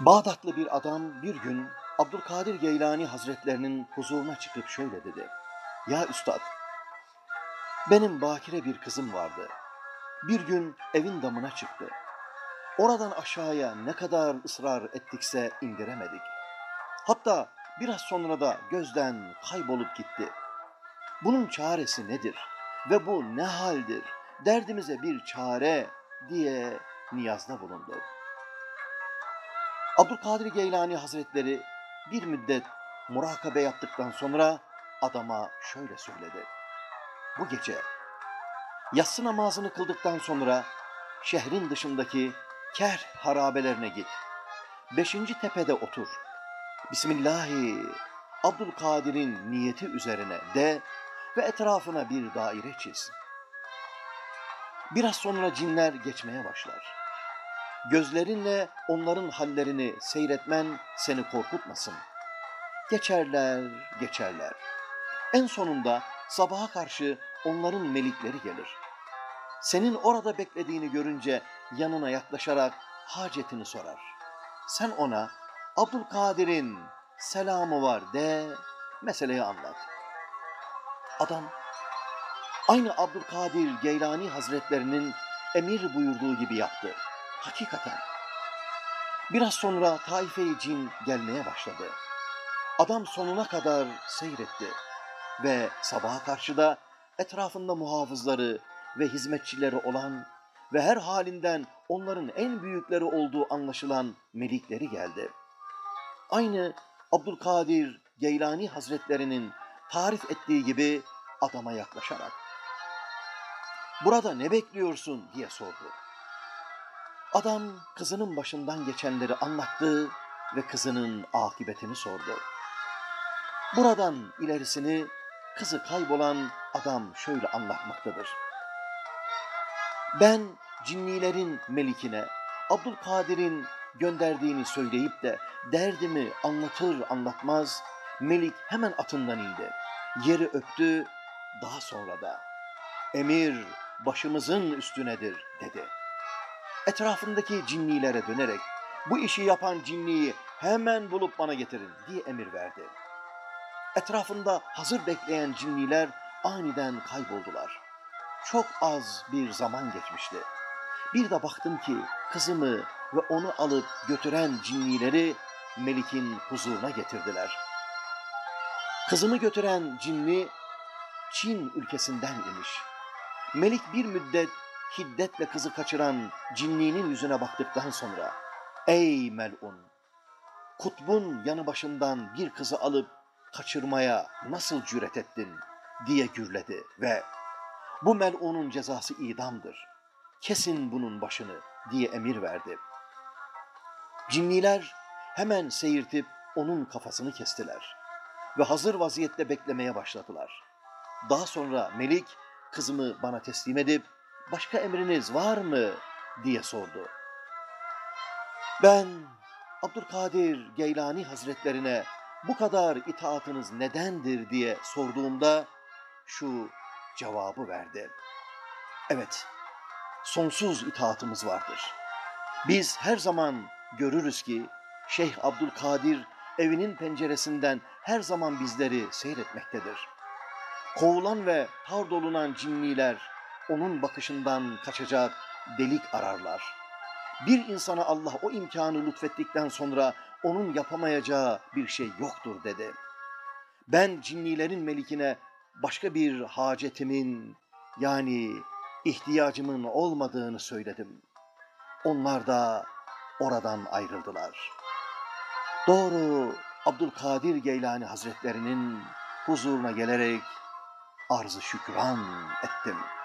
Bağdatlı bir adam bir gün Abdülkadir Geylani Hazretlerinin huzuruna çıkıp şöyle dedi. Ya üstad, benim bakire bir kızım vardı. Bir gün evin damına çıktı. Oradan aşağıya ne kadar ısrar ettikse indiremedik. Hatta biraz sonra da gözden kaybolup gitti. Bunun çaresi nedir? Ve bu ne haldir? Derdimize bir çare diye niyazda bulundu. Abdülkadir Geylani Hazretleri bir müddet murakabe yaptıktan sonra adama şöyle söyledi. Bu gece yatsı namazını kıldıktan sonra şehrin dışındaki ker harabelerine git. Beşinci tepede otur. Bismillahi Abdülkadir'in niyeti üzerine de ve etrafına bir daire çiz. Biraz sonra cinler geçmeye başlar. Gözlerinle onların hallerini seyretmen seni korkutmasın. Geçerler, geçerler. En sonunda sabaha karşı onların melikleri gelir. Senin orada beklediğini görünce yanına yaklaşarak hacetini sorar. Sen ona Abdülkadir'in selamı var de meseleyi anlat. Adam aynı Abdülkadir Geylani Hazretlerinin emir buyurduğu gibi yaptı. Hakikaten. Biraz sonra taife cin gelmeye başladı. Adam sonuna kadar seyretti ve sabaha karşı da etrafında muhafızları ve hizmetçileri olan ve her halinden onların en büyükleri olduğu anlaşılan melikleri geldi. Aynı Abdülkadir Geylani Hazretlerinin tarif ettiği gibi adama yaklaşarak ''Burada ne bekliyorsun?'' diye sordu. Adam kızının başından geçenleri anlattı ve kızının akıbetini sordu. Buradan ilerisini kızı kaybolan adam şöyle anlatmaktadır. Ben cinnilerin melikine Abdülkadir'in gönderdiğini söyleyip de derdimi anlatır anlatmaz melik hemen atından indi. Yeri öptü daha sonra da emir başımızın üstünedir dedi. Etrafındaki cinnilere dönerek bu işi yapan cinniyi hemen bulup bana getirin diye emir verdi. Etrafında hazır bekleyen cinniler aniden kayboldular. Çok az bir zaman geçmişti. Bir de baktım ki kızımı ve onu alıp götüren cinnileri Melik'in huzuruna getirdiler. Kızımı götüren cinni Çin ülkesinden imiş. Melik bir müddet hiddetle kızı kaçıran cinninin yüzüne baktıktan sonra ''Ey melun, kutbun yanı başından bir kızı alıp kaçırmaya nasıl cüret ettin?'' diye gürledi ve ''Bu melunun cezası idamdır, kesin bunun başını'' diye emir verdi. Cinniler hemen seyirtip onun kafasını kestiler ve hazır vaziyette beklemeye başladılar. Daha sonra Melik kızımı bana teslim edip başka emriniz var mı diye sordu. Ben Abdülkadir Geylani Hazretlerine bu kadar itaatınız nedendir diye sorduğumda şu cevabı verdi. Evet, sonsuz itaatımız vardır. Biz her zaman görürüz ki Şeyh Abdülkadir evinin penceresinden her zaman bizleri seyretmektedir. Kovulan ve tar dolunan cinniler onun bakışından kaçacak delik ararlar. Bir insana Allah o imkanı lütfettikten sonra onun yapamayacağı bir şey yoktur dedi. Ben cinnilerin melikine başka bir hacetimin yani ihtiyacımın olmadığını söyledim. Onlar da oradan ayrıldılar. Doğru Abdülkadir Geylani Hazretlerinin huzuruna gelerek arz-ı şükran ettim.''